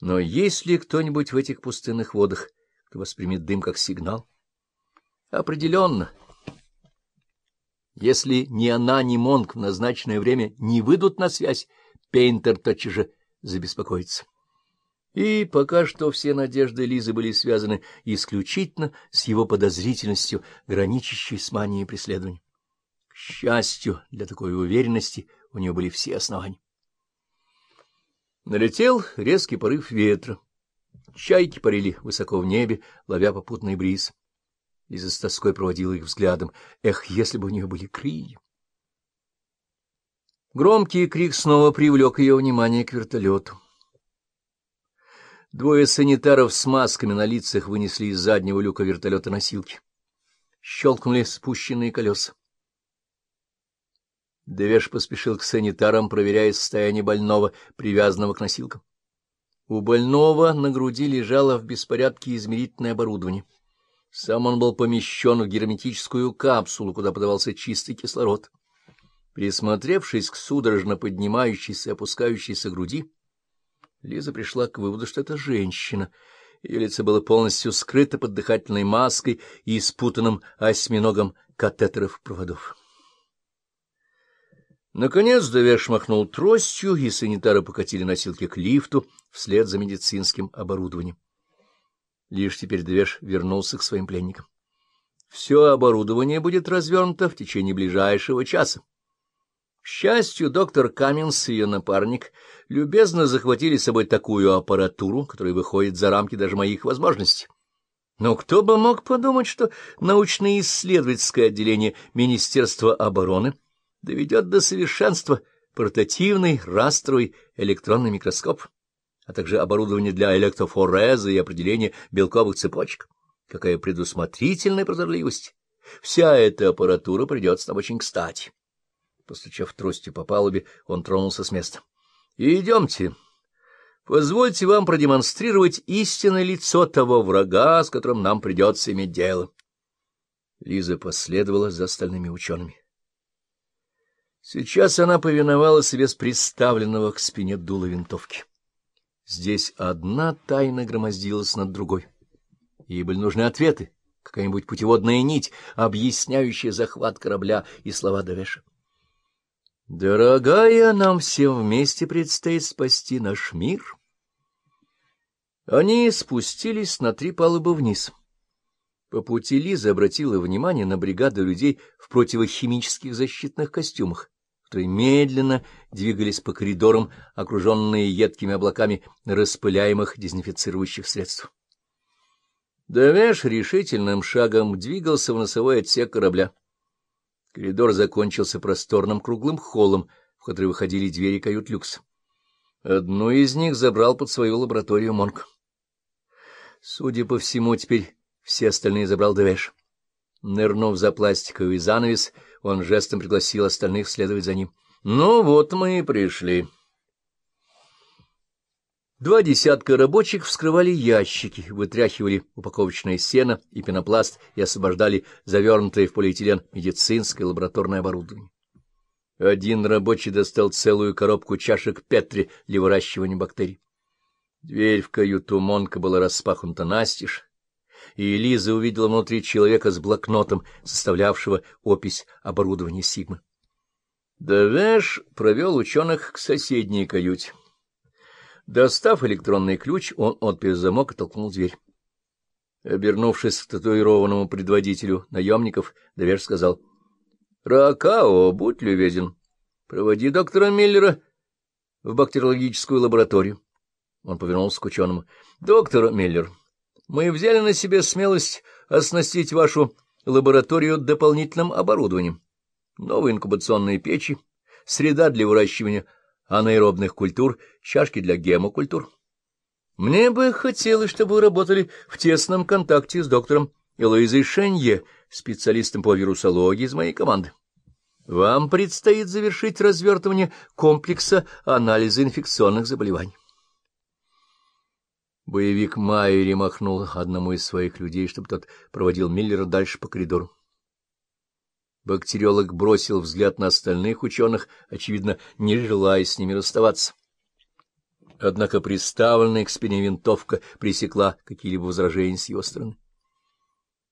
Но есть ли кто-нибудь в этих пустынных водах, кто воспримет дым как сигнал? Определенно. Если ни она, ни Монк в назначенное время не выйдут на связь, Пейнтер тотчас же забеспокоится. И пока что все надежды Лизы были связаны исключительно с его подозрительностью, граничащей с манией преследования. К счастью, для такой уверенности у нее были все основания. Налетел резкий порыв ветра. Чайки парили высоко в небе, ловя попутный бриз. Лиза с тоской проводила их взглядом. Эх, если бы у нее были крылья! Громкий крик снова привлек ее внимание к вертолету. Двое санитаров с масками на лицах вынесли из заднего люка вертолета носилки. Щелкнули спущенные колеса. Девеш поспешил к санитарам, проверяя состояние больного, привязанного к носилкам. У больного на груди лежало в беспорядке измерительное оборудование. Сам он был помещен в герметическую капсулу, куда подавался чистый кислород. Присмотревшись к судорожно поднимающейся и опускающейся груди, Лиза пришла к выводу, что это женщина. Ее лицо было полностью скрыто под дыхательной маской и спутанным осьминогом катетеров проводов. Наконец Довеш махнул тростью, и санитары покатили носилки к лифту вслед за медицинским оборудованием. Лишь теперь Довеш вернулся к своим пленникам. Все оборудование будет развернуто в течение ближайшего часа. К счастью, доктор Каминс и ее напарник любезно захватили с собой такую аппаратуру, которая выходит за рамки даже моих возможностей. Но кто бы мог подумать, что научно-исследовательское отделение Министерства обороны доведет до совершенства портативный растровый электронный микроскоп, а также оборудование для электрофореза и определения белковых цепочек. Какая предусмотрительная прозорливость! Вся эта аппаратура придется нам очень кстати. Постучав тростью по палубе, он тронулся с места. — Идемте. Позвольте вам продемонстрировать истинное лицо того врага, с которым нам придется иметь дело. Лиза последовала за остальными учеными. Сейчас она повиновала себе с приставленного к спине дула винтовки. Здесь одна тайна громоздилась над другой. Ей были нужны ответы, какая-нибудь путеводная нить, объясняющая захват корабля и слова Давеша. Дорогая, нам всем вместе предстоит спасти наш мир. Они спустились на три палубы вниз. По пути Лиза обратила внимание на бригаду людей в противохимических защитных костюмах, которые медленно двигались по коридорам, окруженные едкими облаками распыляемых дезинфицирующих средств. Давеш решительным шагом двигался в носовой отсек корабля. Коридор закончился просторным круглым холлом, в который выходили двери кают-люкс. Одну из них забрал под свою лабораторию Монк. Судя по всему, теперь все остальные забрал Девеш. Нырнув за пластиковый занавес, он жестом пригласил остальных следовать за ним. — Ну вот мы и пришли. Два десятка рабочих вскрывали ящики, вытряхивали упаковочное сено и пенопласт и освобождали завернутое в полиэтилен медицинское лабораторное оборудование. Один рабочий достал целую коробку чашек Петри для выращивания бактерий. Дверь в каюту Монка была распахнута настежь, и Лиза увидела внутри человека с блокнотом, составлявшего опись оборудования Сигмы. Давеш провел ученых к соседней каюте. Достав электронный ключ, он отпер замок и толкнул дверь. Обернувшись к татуированному предводителю наемников, Довер сказал, — Ракао, будь любезен, проводи доктора Миллера в бактериологическую лабораторию. Он повернулся к ученому. — Доктор Миллер, мы взяли на себя смелость оснастить вашу лабораторию дополнительным оборудованием. Новые инкубационные печи, среда для выращивания анаэробных культур, чашки для гемокультур. Мне бы хотелось, чтобы вы работали в тесном контакте с доктором Элоизой Шенье, специалистом по вирусологии из моей команды. Вам предстоит завершить развертывание комплекса анализа инфекционных заболеваний. Боевик Майери махнул одному из своих людей, чтобы тот проводил Миллера дальше по коридору. Бактериолог бросил взгляд на остальных ученых, очевидно, не желая с ними расставаться. Однако приставленная к спине винтовка пресекла какие-либо возражения с его стороны.